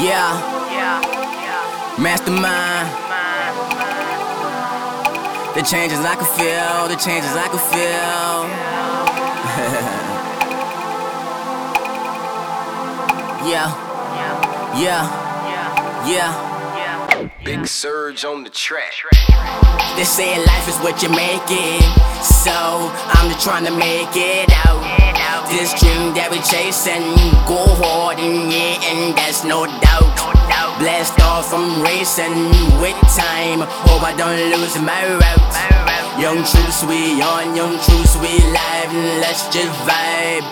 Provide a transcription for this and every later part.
Yeah, mastermind. The changes I can feel, the changes I can feel. yeah, yeah, yeah. Big surge on the track. They say life is what you make it, so I'm just trying to make it out. This dream that we chasing, go hard and yeah, and that's no doubt. Blast off, I'm racing with time. Hope I don't lose my route. Young truths we on, young truths we live, and let's just vibe.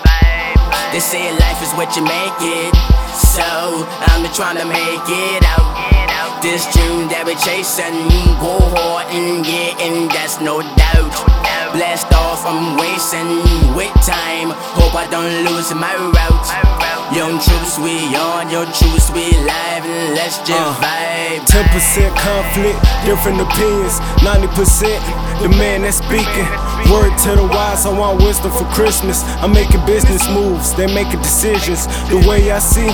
They say life is what you make it, so I'm just trying to make it out. This dream that we chasing, go hard and yeah, and that's no doubt. Blast off, I'm wasting with time. Hope I don't lose my route. Young troops, we on, young troops, we live, and let's just Uh, vibe. 10% conflict, different opinions. 90% the man that's speaking. Word to the wise, I want wisdom for Christmas. I'm making business moves, they making decisions. The way I see,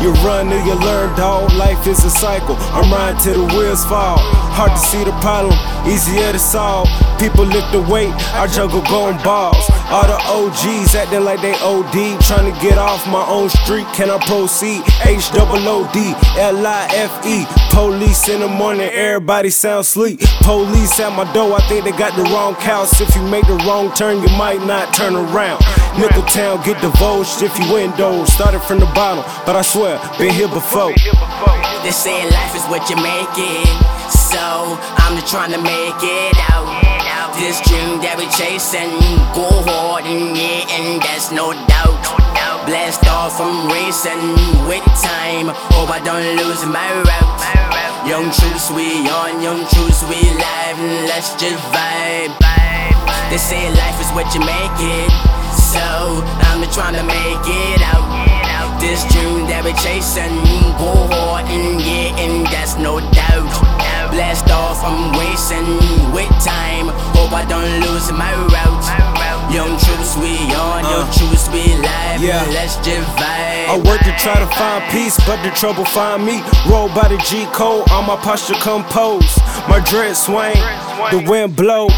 you run or you learn, dog. Life is a cycle. I'm riding till the wheels fall. Hard to see the problem, easier to solve. People lift the weight, our jungle going balls. All the OGs acting like they OD, trying to get off my own street. Can I proceed? H double O D L I F E. Police in the morning, everybody sound sleep. Police at my door, I think they got the wrong house. If you make the wrong turn, you might not turn around. Nickel Town get divulged if you windows. Started from the bottom, but I swear, been here before. They say life is what you make it, so I'm just trying to make it out. This dream that we chasing, go hard and yeah, and that's no doubt. Blast off, I'm racing with time. Hope I don't lose my route. Young troops, we on, young troops, we live, and let's just vibe. They say life is what you make it, so I'm just trying to make it out. This dream that we chasing, go hard and yeah, and that's no doubt. Blast off, I'm wasting with time. Hope I don't lose my route. Young troops, we on, young uh. troops, we live, Yeah. let's just vibe. I work to try to find peace, but the trouble find me. Roll by the G code, all my posture composed. My dread swing, the wind blow.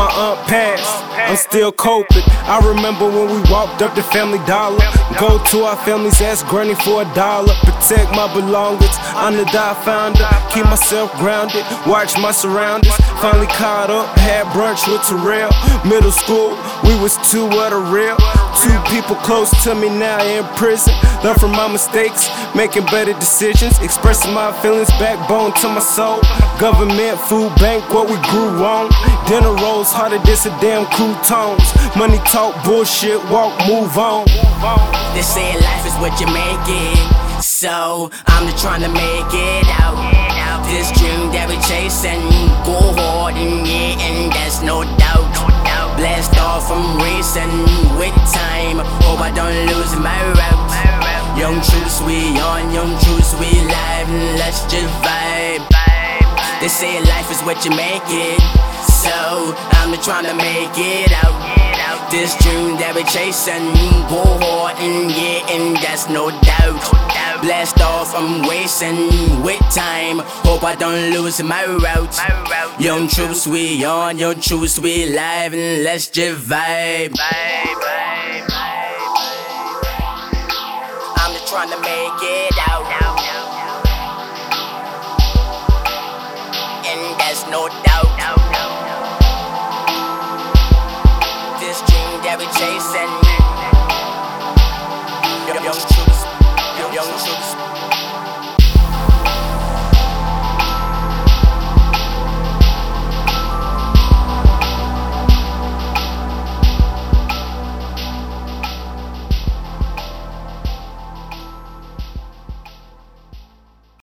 My aunt passed, I'm still coping. I remember when we walked up the Family Dollar. Go to our families, ask Granny for a dollar. Protect my belongings, I'm the die founder. Keep myself grounded, watch my surroundings. Finally caught up, had brunch with Terrell. Middle school, we was two of the real. Two people close to me now in prison. Learn from my mistakes, making better decisions. Expressing my feelings, backbone to my soul. Government, food bank, what we grew on. Dinner rolls, harder than a damn croutons. Money talk, bullshit, walk, move on. They say life is what you make it, so I'm just trying to make it out. This dream that we chasing, go hard and yeah, and that's no doubt. Blast off, I'm racing with time. Hope I don't lose my route. Young troops, we on, young troops, we live, and let's just vibe. They say life is what you make it, so I'm just trying to make it out. This dream that we chasing, go hard and yeah, and that's no doubt. Blast off, I'm wasting with time. Hope I don't lose my route. Young troops, we on, young troops, we live, and let's just vibe. I'm just trying to make it out. And that's no doubt.